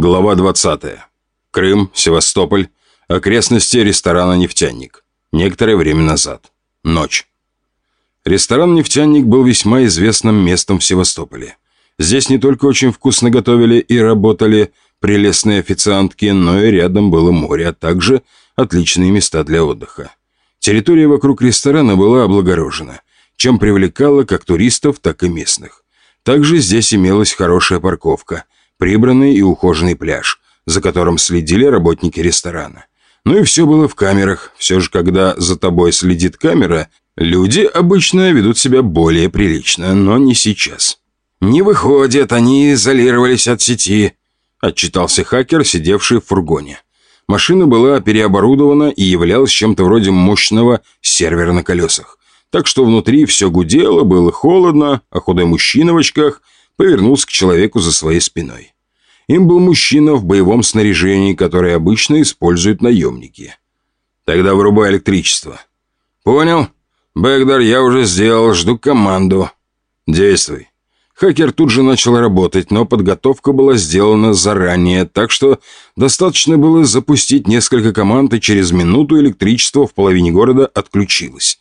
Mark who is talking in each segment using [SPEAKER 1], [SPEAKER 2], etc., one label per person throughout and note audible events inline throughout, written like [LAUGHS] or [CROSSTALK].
[SPEAKER 1] Глава 20. Крым, Севастополь. Окрестности ресторана «Нефтяник». Некоторое время назад. Ночь. Ресторан «Нефтяник» был весьма известным местом в Севастополе. Здесь не только очень вкусно готовили и работали прелестные официантки, но и рядом было море, а также отличные места для отдыха. Территория вокруг ресторана была облагорожена, чем привлекала как туристов, так и местных. Также здесь имелась хорошая парковка, прибранный и ухоженный пляж, за которым следили работники ресторана. Ну и все было в камерах. Все же, когда за тобой следит камера, люди обычно ведут себя более прилично, но не сейчас. «Не выходят, они изолировались от сети», – отчитался хакер, сидевший в фургоне. Машина была переоборудована и являлась чем-то вроде мощного сервера на колесах. Так что внутри все гудело, было холодно, а худой мужчина в очках повернулся к человеку за своей спиной. Им был мужчина в боевом снаряжении, которое обычно используют наемники. «Тогда вырубай электричество». «Понял. Бэгдар, я уже сделал, жду команду». «Действуй». Хакер тут же начал работать, но подготовка была сделана заранее, так что достаточно было запустить несколько команд, и через минуту электричество в половине города отключилось.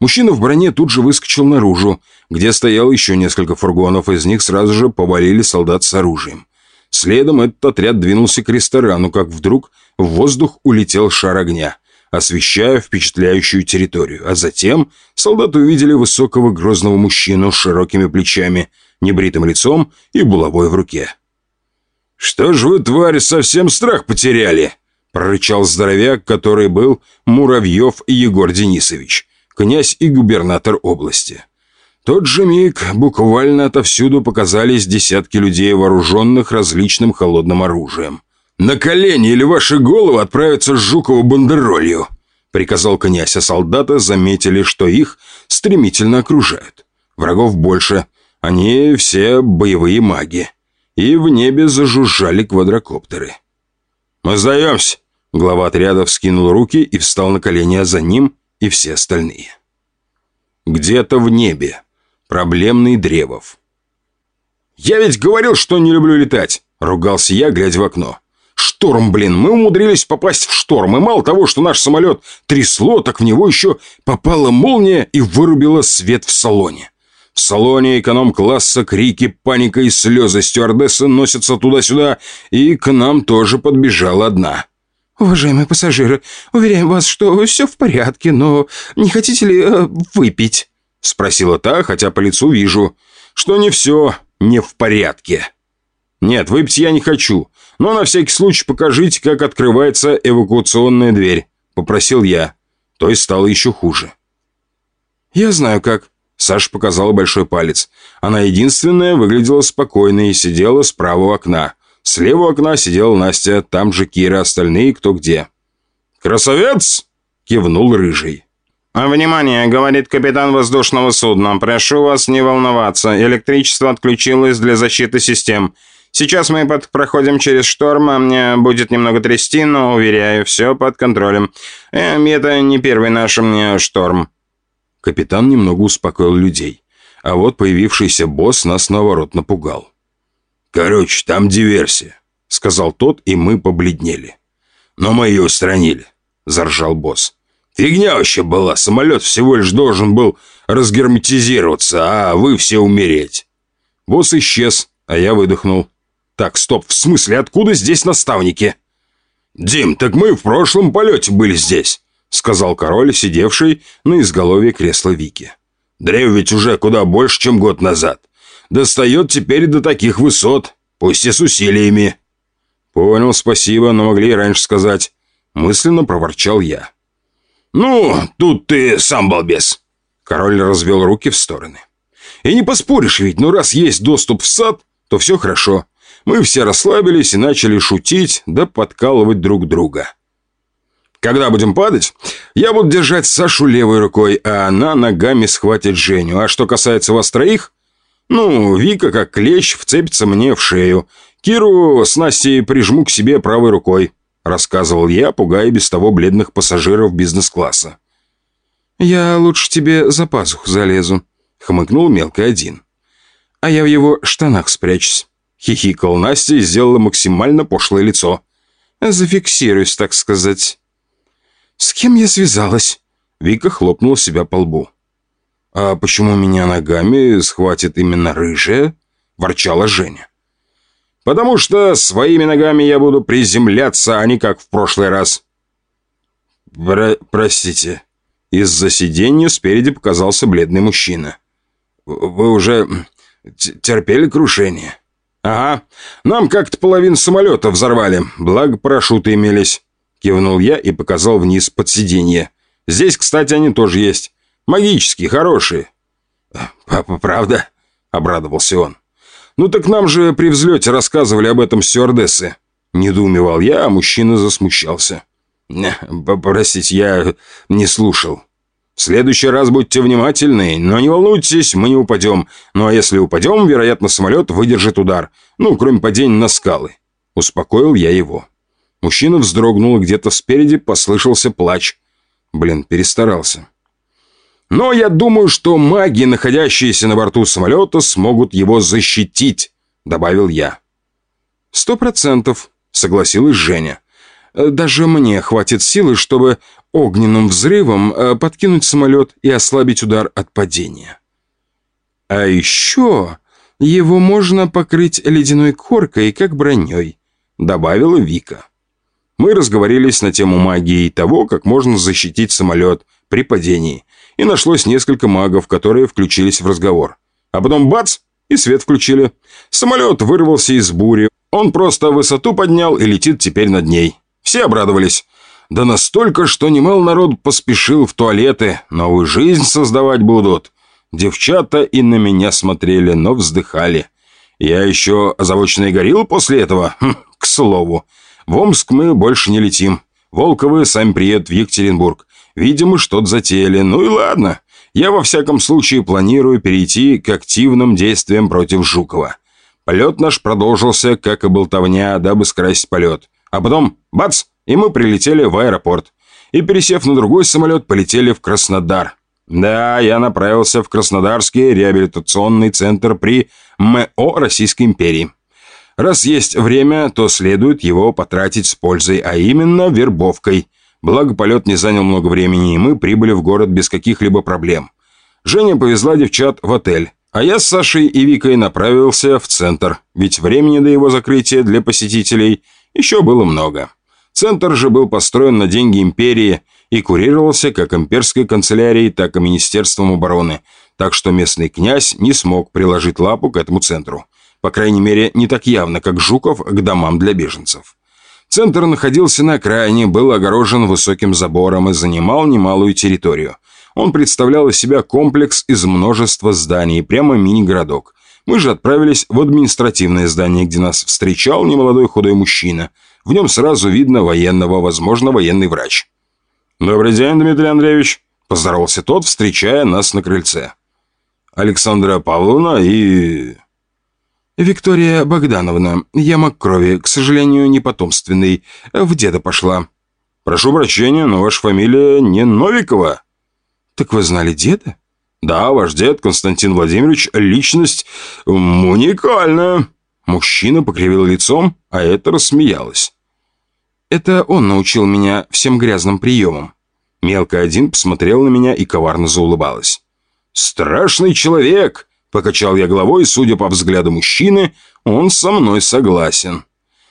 [SPEAKER 1] Мужчина в броне тут же выскочил наружу, где стоял еще несколько фургонов, из них сразу же повалили солдат с оружием. Следом этот отряд двинулся к ресторану, как вдруг в воздух улетел шар огня, освещая впечатляющую территорию. А затем солдаты увидели высокого грозного мужчину с широкими плечами – небритым лицом и булавой в руке. «Что ж вы, твари, совсем страх потеряли?» — прорычал здоровяк, который был Муравьев Егор Денисович, князь и губернатор области. Тот же миг буквально отовсюду показались десятки людей, вооруженных различным холодным оружием. «На колени или ваши головы отправятся с Жукову бандеролью!» — приказал князь, а солдаты заметили, что их стремительно окружают. Врагов больше — они все боевые маги. И в небе зажужжали квадрокоптеры. «Мы сдаемся!» Глава отряда вскинул руки и встал на колени, а за ним и все остальные. Где-то в небе. Проблемный Древов. «Я ведь говорил, что не люблю летать!» Ругался я, глядя в окно. «Шторм, блин! Мы умудрились попасть в шторм, и мало того, что наш самолет трясло, так в него еще попала молния и вырубила свет в салоне. В салоне эконом-класса крики, паника и слезы стюардессы носятся туда-сюда, и к нам тоже подбежала одна.
[SPEAKER 2] «Уважаемые пассажиры, уверяем вас, что все в порядке, но не хотите ли э, выпить?»
[SPEAKER 1] Спросила та, хотя по лицу вижу, что не все не в порядке. «Нет, выпить я не хочу, но на всякий случай покажите, как открывается эвакуационная дверь», попросил я. То есть стало еще хуже.
[SPEAKER 2] «Я знаю как»,
[SPEAKER 1] Саша показала большой палец. Она единственная выглядела спокойной и сидела справа у окна. Слева у окна сидела Настя, там же Кира, остальные кто где. «Красавец!» — кивнул Рыжий.
[SPEAKER 3] «Внимание!» — говорит капитан воздушного судна. «Прошу вас не волноваться. Электричество отключилось для защиты систем. Сейчас мы под, проходим через шторм, а мне будет немного трясти, но, уверяю, все под контролем. Э, это не первый наш мне шторм».
[SPEAKER 1] Капитан немного успокоил людей. А вот появившийся босс нас наоборот напугал. «Короче, там диверсия», — сказал тот, и мы побледнели. «Но мы ее устранили», — заржал босс. «Фигня вообще была, самолет всего лишь должен был разгерметизироваться, а вы все умереть». Босс исчез, а я выдохнул. «Так, стоп, в смысле, откуда здесь наставники?» «Дим, так мы в прошлом полете были здесь сказал король, сидевший на изголовье кресла Вики. «Древ ведь уже куда больше, чем год назад. Достает теперь до таких высот, пусть и с усилиями». «Понял, спасибо, но могли и раньше сказать». Мысленно проворчал я. «Ну, тут ты сам балбес». Король развел руки в стороны. «И не поспоришь ведь, ну раз есть доступ в сад, то все хорошо. Мы все расслабились и начали шутить да подкалывать друг друга». Когда будем падать, я буду держать Сашу левой рукой, а она ногами схватит Женю. А что касается вас троих, ну, Вика, как клещ, вцепится мне в шею. Киру с Настей прижму к себе правой рукой», — рассказывал я, пугая без того бледных пассажиров бизнес-класса.
[SPEAKER 2] «Я лучше тебе за пазуху залезу», — хмыкнул мелкий один. «А я в его штанах спрячусь».
[SPEAKER 1] Хихикал Настя и сделала максимально пошлое лицо.
[SPEAKER 2] «Зафиксируюсь, так сказать». «С кем я связалась?»
[SPEAKER 1] Вика хлопнула себя по лбу. «А почему меня ногами схватит именно рыжая?» Ворчала Женя. «Потому что своими ногами я буду приземляться, а не как в прошлый раз». Про «Простите». Из-за сиденья спереди показался бледный мужчина. «Вы уже терпели крушение?» «Ага. Нам как-то половину самолета взорвали, благо парашюты имелись». Кивнул я и показал вниз под сиденье. «Здесь, кстати, они тоже есть. Магические, хорошие». «Папа, правда?» — обрадовался он. «Ну так нам же при взлете рассказывали об этом стюардессы». Недоумевал я, а мужчина засмущался. «Простите, я не слушал». В следующий раз будьте внимательны, но не волнуйтесь, мы не упадем. Ну а если упадем, вероятно, самолет выдержит удар. Ну, кроме падения на скалы. Успокоил я его. Мужчина вздрогнул, и где-то спереди послышался плач. Блин, перестарался. Но я думаю, что маги, находящиеся на борту самолета, смогут его защитить, добавил я.
[SPEAKER 2] Сто процентов, согласилась Женя. Даже мне хватит силы, чтобы огненным взрывом э, подкинуть самолет и ослабить удар от падения. А еще его можно покрыть ледяной коркой, как броней, добавила Вика. Мы разговорились на тему магии и того, как можно защитить самолет при падении, и нашлось несколько магов, которые включились в разговор. А потом бац, и свет включили. Самолет вырвался из бури, он просто высоту поднял и летит теперь над ней. Все обрадовались. Да настолько, что немало народ поспешил в туалеты, новую жизнь создавать будут. Девчата и на меня смотрели, но вздыхали. Я еще озабоченный горил после этого? Хм, к слову. В Омск мы больше не летим. Волковы сами приедут в Екатеринбург. Видимо, что-то затеяли. Ну и ладно. Я во всяком случае планирую перейти к активным действиям против Жукова. Полет наш продолжился, как и болтовня, дабы скрасить полет. А потом, бац, и мы прилетели в аэропорт. И, пересев на другой самолет, полетели в Краснодар. Да, я направился в Краснодарский реабилитационный центр при МО Российской империи. Раз есть время, то следует его потратить с пользой, а именно вербовкой. Благо, полет не занял много времени, и мы прибыли в город без каких-либо проблем. Женя повезла девчат в отель, а я с Сашей и Викой направился в центр, ведь времени до его закрытия для посетителей – еще было много. Центр же был построен на деньги империи и курировался как имперской канцелярией, так и Министерством обороны, так что местный князь не смог приложить лапу к этому центру. По крайней мере, не так явно, как Жуков к домам для беженцев. Центр находился на окраине, был огорожен высоким забором и занимал немалую территорию. Он представлял из себя комплекс из множества зданий, прямо мини-городок. Мы же отправились в административное здание, где нас встречал немолодой худой мужчина. В нем сразу видно военного, возможно, военный врач. «Добрый день, Дмитрий Андреевич», – поздоровался тот, встречая нас на крыльце. «Александра Павловна и...» «Виктория Богдановна, я маг крови, к сожалению, не потомственный. В деда пошла».
[SPEAKER 1] «Прошу прощения, но ваша фамилия не Новикова».
[SPEAKER 2] «Так вы знали деда?»
[SPEAKER 1] Да, ваш дед Константин Владимирович – личность уникальная. Мужчина покривил лицом, а это рассмеялась.
[SPEAKER 2] Это он научил меня всем грязным приемам.
[SPEAKER 1] Мелкая один посмотрел на меня и коварно заулыбалась. «Страшный человек!» – покачал я головой, судя по взгляду мужчины, он со мной согласен.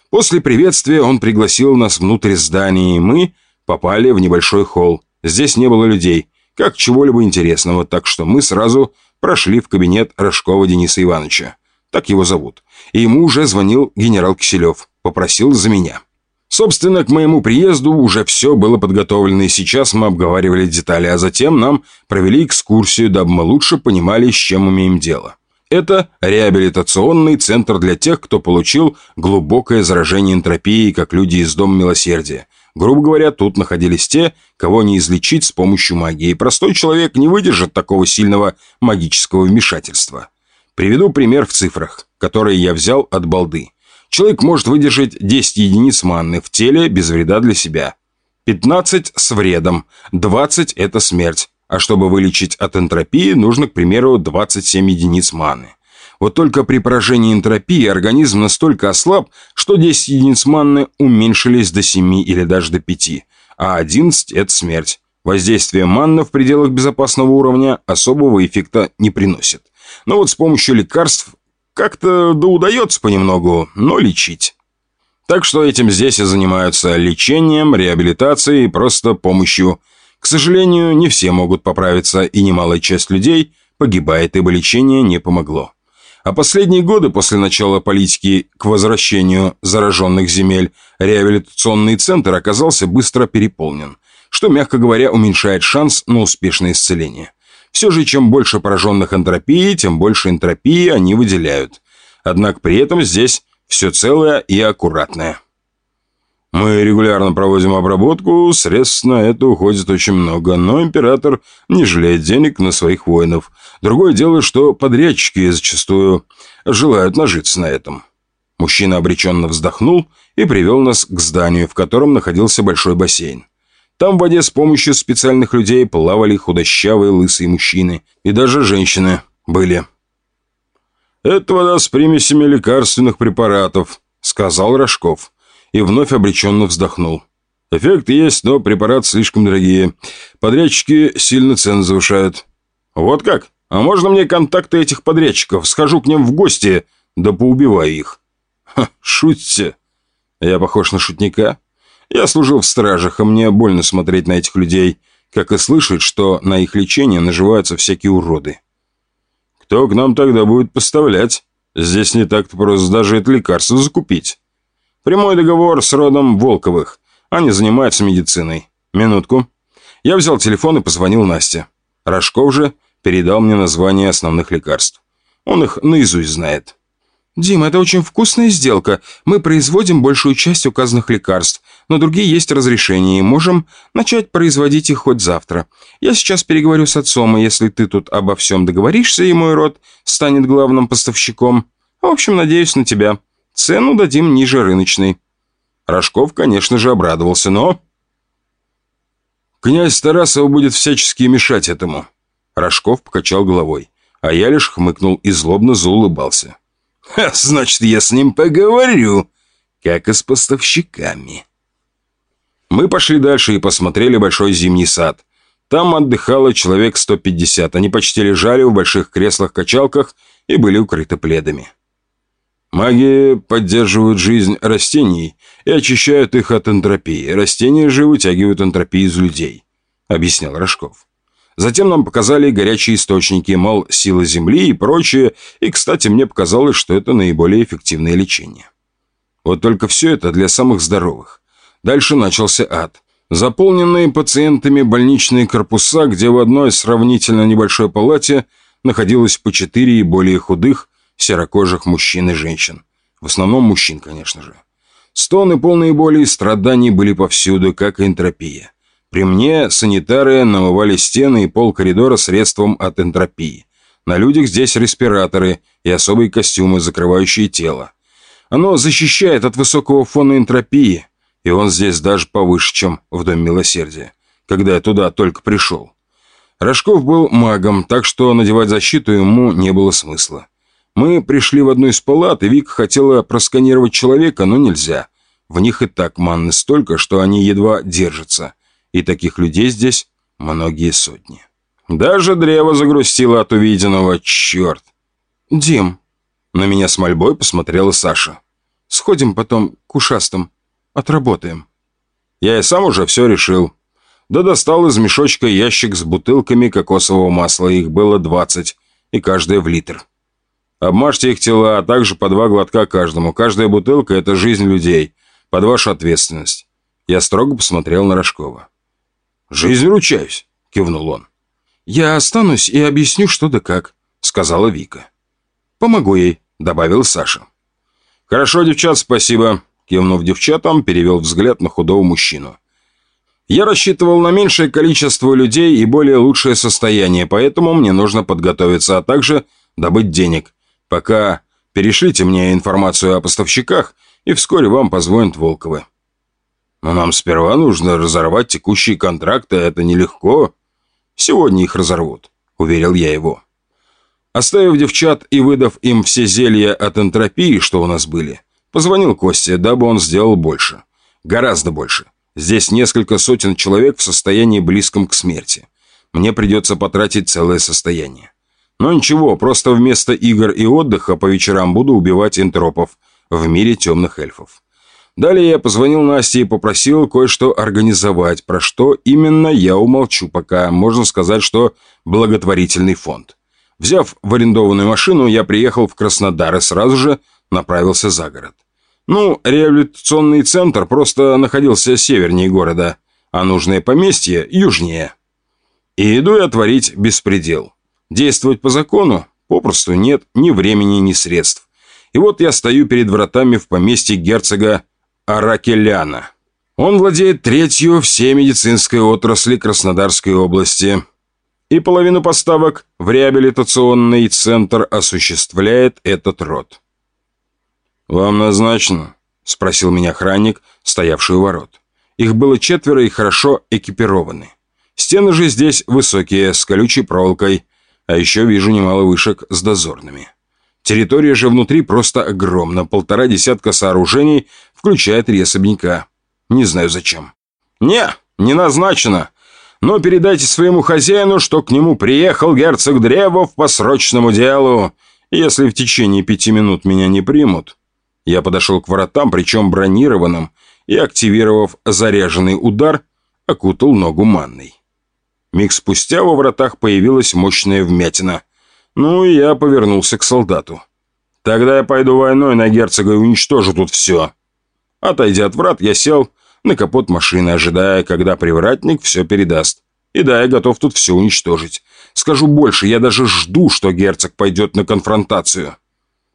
[SPEAKER 1] После приветствия он пригласил нас внутрь здания, и мы попали в небольшой холл. Здесь не было людей – как чего-либо интересного, так что мы сразу прошли в кабинет Рожкова Дениса Ивановича. Так его зовут. И ему уже звонил генерал Киселев. Попросил за меня. Собственно, к моему приезду уже все было подготовлено, и сейчас мы обговаривали детали, а затем нам провели экскурсию, дабы мы лучше понимали, с чем имеем дело. Это реабилитационный центр для тех, кто получил глубокое заражение энтропией, как люди из Дома Милосердия. Грубо говоря, тут находились те, кого не излечить с помощью магии. Простой человек не выдержит такого сильного магического вмешательства. Приведу пример в цифрах, которые я взял от балды. Человек может выдержать 10 единиц манны в теле без вреда для себя. 15 с вредом, 20 – это смерть. А чтобы вылечить от энтропии, нужно, к примеру, 27 единиц маны.
[SPEAKER 2] Вот только при поражении энтропии организм настолько ослаб, что 10 единиц манны уменьшились до 7 или даже до 5, а 11 – это смерть. Воздействие манна в пределах безопасного уровня особого эффекта не приносит. Но вот с помощью лекарств как-то да удается понемногу, но лечить. Так что этим здесь и занимаются лечением, реабилитацией и просто помощью. К сожалению, не все могут поправиться, и немалая часть людей погибает, ибо лечение не помогло. А последние годы после начала политики к возвращению зараженных земель реабилитационный центр оказался быстро переполнен, что, мягко говоря, уменьшает шанс на успешное исцеление. Все же, чем больше пораженных энтропией, тем больше энтропии они выделяют. Однако при этом здесь все целое и аккуратное. Мы регулярно проводим обработку, средств на это уходит очень много, но император не жалеет денег на своих воинов. Другое дело, что подрядчики зачастую желают нажиться на этом. Мужчина обреченно вздохнул и привел нас к зданию, в котором находился большой бассейн. Там в воде с помощью специальных людей плавали худощавые лысые мужчины, и даже женщины были. «Это вода с примесями лекарственных препаратов», — сказал Рожков и вновь обреченно вздохнул. Эффект есть, но препараты слишком дорогие. Подрядчики сильно цены завышают. Вот как? А можно мне контакты этих подрядчиков? Схожу к ним в гости, да поубиваю их. Ха, шутите. Я похож на шутника? Я служил в стражах, а мне больно смотреть на этих людей, как и слышать, что на их лечение наживаются всякие уроды. Кто к нам тогда будет поставлять? Здесь не так-то просто даже это лекарство закупить. Прямой договор с родом Волковых. Они занимаются медициной. Минутку. Я взял телефон и позвонил Насте. Рожков же передал мне название основных лекарств. Он их наизусть знает. «Дим, это очень вкусная сделка. Мы производим большую часть указанных лекарств, но другие есть разрешения, и можем начать производить их хоть завтра. Я сейчас переговорю с отцом, и если ты тут обо всем договоришься, и мой род станет главным поставщиком. В общем, надеюсь на тебя». Цену дадим ниже рыночной». Рожков, конечно же, обрадовался, но... «Князь Тарасов будет всячески мешать этому». Рожков покачал головой, а я лишь хмыкнул и злобно заулыбался. «Ха, значит, я с ним поговорю, как и с поставщиками». Мы пошли дальше и посмотрели большой зимний сад. Там отдыхало человек 150. Они почти лежали в больших креслах-качалках и были укрыты пледами. Маги поддерживают жизнь растений и очищают их от энтропии. Растения же вытягивают энтропию из людей», — объяснял Рожков. Затем нам показали горячие источники, мол, сила Земли и прочее, и, кстати, мне показалось, что это наиболее эффективное лечение. Вот только все это для самых здоровых. Дальше начался ад. Заполненные пациентами больничные корпуса, где в одной сравнительно небольшой палате находилось по четыре и более худых, серокожих мужчин и женщин. В основном мужчин, конечно же. Стоны полные боли и страданий были повсюду, как энтропия. При мне санитары намывали стены и пол коридора средством от энтропии. На людях здесь респираторы и особые костюмы, закрывающие тело. Оно защищает от высокого фона энтропии, и он здесь даже повыше, чем в Доме Милосердия, когда я туда только пришел. Рожков был магом, так что надевать защиту ему не было смысла. Мы пришли в одну из палат, и Вика хотела просканировать человека, но нельзя. В них и так манны столько, что они едва держатся. И таких людей здесь многие сотни. Даже древо загрустило от увиденного, черт. «Дим», — на меня с мольбой посмотрела Саша. «Сходим потом к ушастым. Отработаем». Я и сам уже все решил. Да достал из мешочка ящик с бутылками кокосового масла. Их было двадцать, и каждая в литр. Обмажьте их тела, а также по два глотка каждому. Каждая бутылка – это жизнь людей. Под вашу ответственность. Я строго посмотрел на Рожкова. «Жизнь ручаюсь», – кивнул он. «Я останусь и объясню, что да как», – сказала Вика. «Помогу ей», – добавил Саша. «Хорошо, девчат, спасибо», – кивнув девчатам, перевел взгляд на худого мужчину. «Я рассчитывал на меньшее количество людей и более лучшее состояние, поэтому мне нужно подготовиться, а также добыть денег. Пока перешлите мне информацию о поставщиках, и вскоре вам позвонят Волковы. Но нам сперва нужно разорвать текущие контракты, это нелегко. Сегодня их разорвут, уверил я его.
[SPEAKER 1] Оставив девчат и выдав им все зелья от энтропии, что у нас были, позвонил Косте, дабы он сделал больше. Гораздо больше. Здесь несколько сотен человек в состоянии близком к смерти. Мне придется потратить целое состояние. Но ничего, просто вместо игр и отдыха по вечерам буду убивать энтропов в мире темных эльфов. Далее я позвонил Насте и попросил кое-что организовать, про что именно я умолчу пока, можно сказать, что благотворительный фонд. Взяв в арендованную машину, я приехал в Краснодар и сразу же направился за город. Ну, реабилитационный центр просто находился севернее города, а нужное поместье южнее. И иду я творить беспредел. Действовать по закону попросту нет ни времени, ни средств. И вот я стою перед вратами в поместье герцога Аракеляна. Он владеет третью всей медицинской отрасли Краснодарской области. И половину поставок в реабилитационный центр осуществляет этот род. «Вам назначено?» – спросил меня охранник, стоявший у ворот. Их было четверо и хорошо экипированы. Стены же здесь высокие, с колючей проволокой, а еще вижу немало вышек с дозорными. Территория же внутри просто огромна, полтора десятка сооружений, включая три особняка. Не знаю зачем. «Не, не назначено. Но передайте своему хозяину, что к нему приехал герцог Древов по срочному делу. Если в течение пяти минут меня не примут...» Я подошел к воротам, причем бронированным, и, активировав заряженный удар, окутал ногу манной. Миг спустя во вратах появилась мощная вмятина. Ну, и я повернулся к солдату. «Тогда я пойду войной на герцога и уничтожу тут все». Отойдя от врат, я сел на капот машины, ожидая, когда привратник все передаст. И да, я готов тут все уничтожить. Скажу больше, я даже жду, что герцог пойдет на конфронтацию.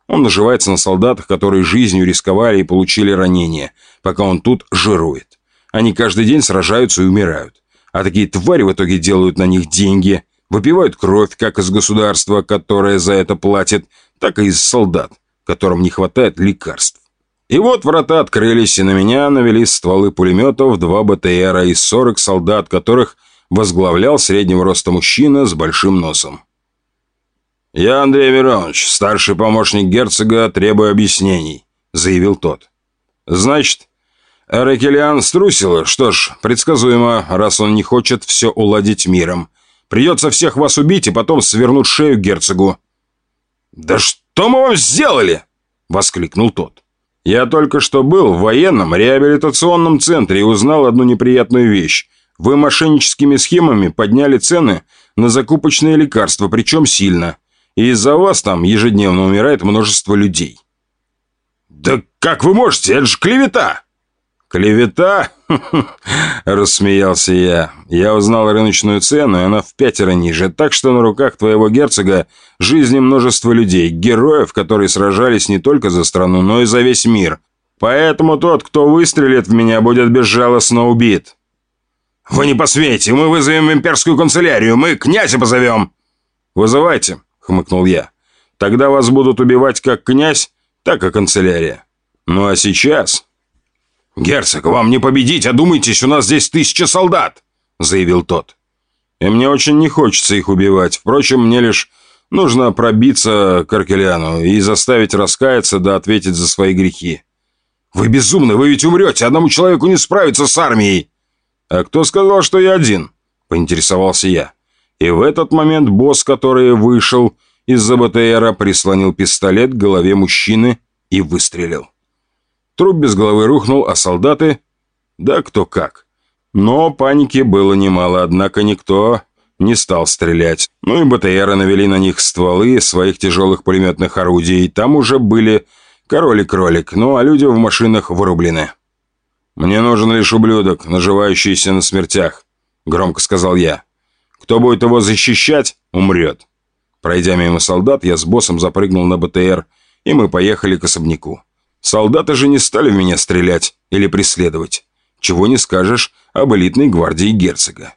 [SPEAKER 1] Он наживается на солдатах, которые жизнью рисковали и получили ранения, пока он тут жирует. Они каждый день сражаются и умирают. А такие твари в итоге делают на них деньги – Выпивают кровь как из государства, которое за это платит, так и из солдат, которым не хватает лекарств. И вот врата открылись, и на меня навели стволы пулеметов, два БТРа и 40 солдат, которых возглавлял среднего роста мужчина с большим носом. «Я Андрей Миронович, старший помощник герцога, требую объяснений», — заявил тот. «Значит, Ракелиан струсил? Что ж, предсказуемо, раз он не хочет все уладить миром. Придется всех вас убить и потом свернуть шею герцогу». «Да что мы вам сделали?» — воскликнул тот. «Я только что был в военном реабилитационном центре и узнал одну неприятную вещь. Вы мошенническими схемами подняли цены на закупочные лекарства, причем сильно. И из-за вас там ежедневно умирает множество людей». «Да как вы можете? Это же клевета!» «Клевета?» [LAUGHS] – рассмеялся я. «Я узнал рыночную цену, и она в пятеро ниже, так что на руках твоего герцога жизни множество людей, героев, которые сражались не только за страну, но и за весь мир. Поэтому тот, кто выстрелит в меня, будет безжалостно убит». «Вы не посмеете, мы вызовем имперскую канцелярию, мы князя позовем!» «Вызывайте», — хмыкнул я. «Тогда вас будут убивать как князь, так и канцелярия. Ну а сейчас...» «Герцог, вам не победить, одумайтесь, у нас здесь тысяча солдат!» — заявил тот. «И мне очень не хочется их убивать. Впрочем, мне лишь нужно пробиться к Аркеляну и заставить раскаяться да ответить за свои грехи». «Вы безумны, вы ведь умрете, одному человеку не справиться с армией!» «А кто сказал, что я один?» — поинтересовался я. И в этот момент босс, который вышел из-за БТРа, прислонил пистолет к голове мужчины и выстрелил. Труп без головы рухнул, а солдаты... Да кто как. Но паники было немало, однако никто не стал стрелять. Ну и БТРы навели на них стволы своих тяжелых пулеметных орудий. Там уже были король и кролик, ну а люди в машинах вырублены. «Мне нужен лишь ублюдок, наживающийся на смертях», — громко сказал я. «Кто будет его защищать, умрет». Пройдя мимо солдат, я с боссом запрыгнул на БТР, и мы поехали к особняку. Солдаты же не стали в меня стрелять или преследовать. Чего не скажешь об элитной гвардии герцога.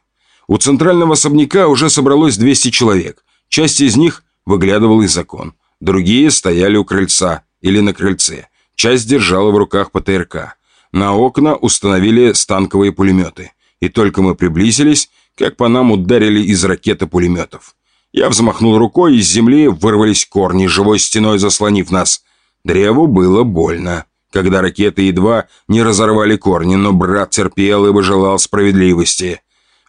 [SPEAKER 1] У центрального особняка уже собралось 200 человек. Часть из них выглядывала из окон. Другие стояли у крыльца или на крыльце. Часть держала в руках ПТРК. На окна установили станковые пулеметы. И только мы приблизились, как по нам ударили из ракеты пулеметов. Я взмахнул рукой, из земли вырвались корни, живой стеной заслонив нас. Древу было больно, когда ракеты едва не разорвали корни, но брат терпел и желал справедливости.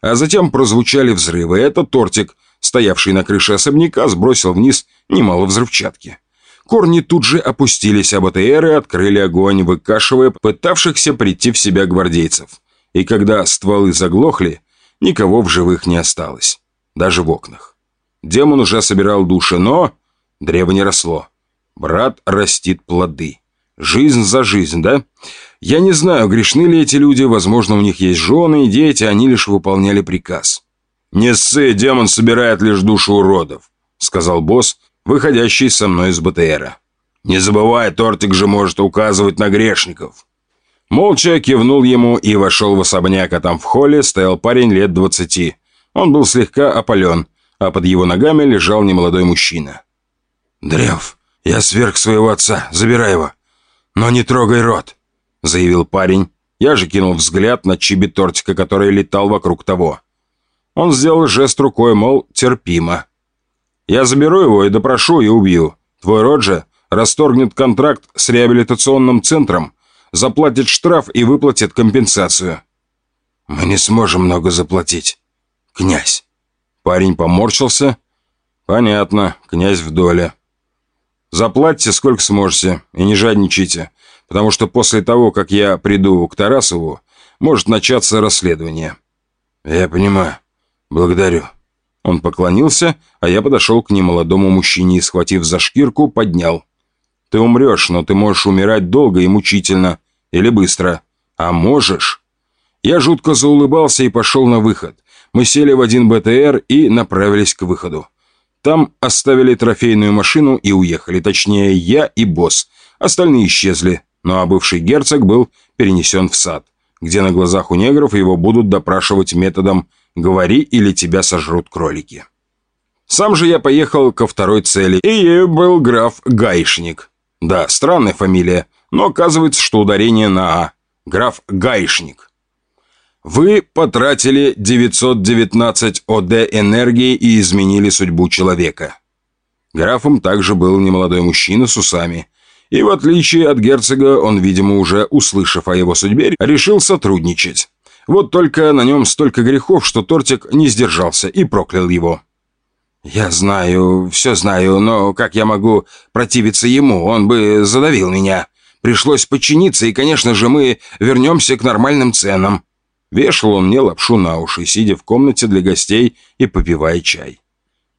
[SPEAKER 1] А затем прозвучали взрывы, и этот тортик, стоявший на крыше особняка, сбросил вниз немало взрывчатки. Корни тут же опустились, а БТРы открыли огонь, выкашивая пытавшихся прийти в себя гвардейцев. И когда стволы заглохли, никого в живых не осталось, даже в окнах. Демон уже собирал души, но древо не росло. Брат растит плоды. Жизнь за жизнь, да? Я не знаю, грешны ли эти люди, возможно, у них есть жены и дети, они лишь выполняли приказ. «Не ссы, демон собирает лишь душу уродов», — сказал босс, выходящий со мной из БТРа. «Не забывай, тортик же может указывать на грешников». Молча кивнул ему и вошел в особняк, а там в холле стоял парень лет двадцати. Он был слегка опален, а под его ногами лежал немолодой мужчина.
[SPEAKER 2] «Древ, я сверх своего отца, забирай его. Но не трогай рот», — заявил парень. Я же кинул взгляд на чиби тортика, который летал вокруг того. Он сделал жест рукой, мол, терпимо. «Я заберу его и допрошу, и убью. Твой Роджа расторгнет контракт с реабилитационным центром, заплатит штраф и выплатит компенсацию».
[SPEAKER 1] «Мы не сможем много заплатить. Князь». Парень поморщился. «Понятно, князь в доле. Заплатьте сколько сможете и не жадничайте, потому что после того, как я приду к Тарасову, может начаться расследование».
[SPEAKER 2] «Я понимаю. Благодарю».
[SPEAKER 1] Он поклонился, а я подошел к немолодому мужчине и, схватив за шкирку, поднял. «Ты умрешь, но ты можешь умирать долго и мучительно. Или быстро. А можешь...» Я жутко заулыбался и пошел на выход. Мы сели в один БТР и направились к выходу. Там оставили трофейную машину и уехали, точнее, я и босс. Остальные исчезли, ну а бывший герцог был перенесен в сад, где на глазах у негров его будут допрашивать методом «говори или тебя сожрут кролики». Сам же я поехал ко второй цели, и ею был граф Гаишник. Да, странная фамилия, но оказывается, что ударение на «а». Граф Гаишник. Вы потратили 919 ОД энергии и изменили судьбу человека. Графом также был немолодой мужчина с усами. И в отличие от герцога, он, видимо, уже услышав о его судьбе, решил сотрудничать. Вот только на нем столько грехов, что Тортик не сдержался и проклял его. «Я знаю, все знаю, но как я могу противиться ему? Он бы задавил меня. Пришлось подчиниться, и, конечно же, мы вернемся к нормальным ценам». Вешал он мне лапшу на уши, сидя в комнате для гостей и попивая чай.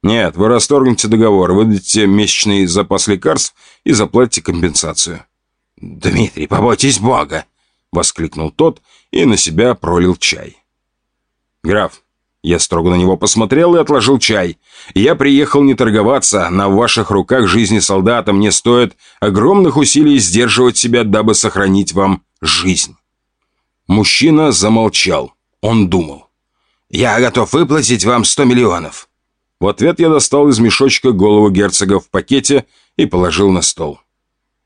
[SPEAKER 1] «Нет, вы расторгнете договор, выдадите месячный запас лекарств и заплатите компенсацию».
[SPEAKER 2] «Дмитрий, побойтесь Бога!» — воскликнул тот и на себя пролил чай.
[SPEAKER 1] «Граф, я строго на него посмотрел и отложил чай. Я приехал не торговаться, на ваших руках жизни солдата мне стоит огромных усилий сдерживать себя, дабы сохранить вам жизнь». Мужчина замолчал. Он думал.
[SPEAKER 2] «Я готов выплатить вам сто миллионов».
[SPEAKER 1] В ответ я достал из мешочка голову герцога в пакете и положил на стол.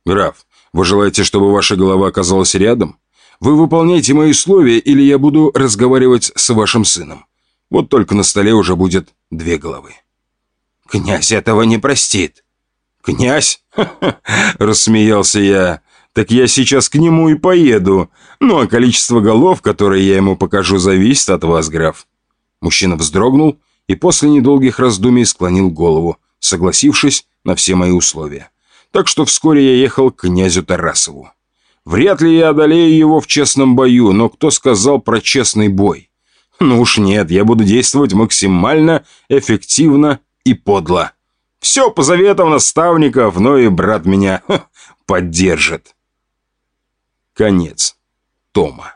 [SPEAKER 1] «Граф, вы желаете, чтобы ваша голова оказалась рядом? Вы выполняете мои условия, или я буду разговаривать с вашим сыном? Вот только на столе уже будет две головы».
[SPEAKER 2] «Князь этого не простит».
[SPEAKER 1] «Князь?» [LAUGHS] — рассмеялся я. Так я сейчас к нему и поеду. Ну, а количество голов, которые я ему покажу, зависит от вас, граф». Мужчина вздрогнул и после недолгих раздумий склонил голову, согласившись на все мои условия. Так что вскоре я ехал к князю Тарасову. Вряд ли я одолею его в честном бою, но кто сказал про честный бой? Ну уж нет, я буду действовать максимально эффективно и подло. Все по заветам наставников, но и брат меня ха, поддержит. Конец тома.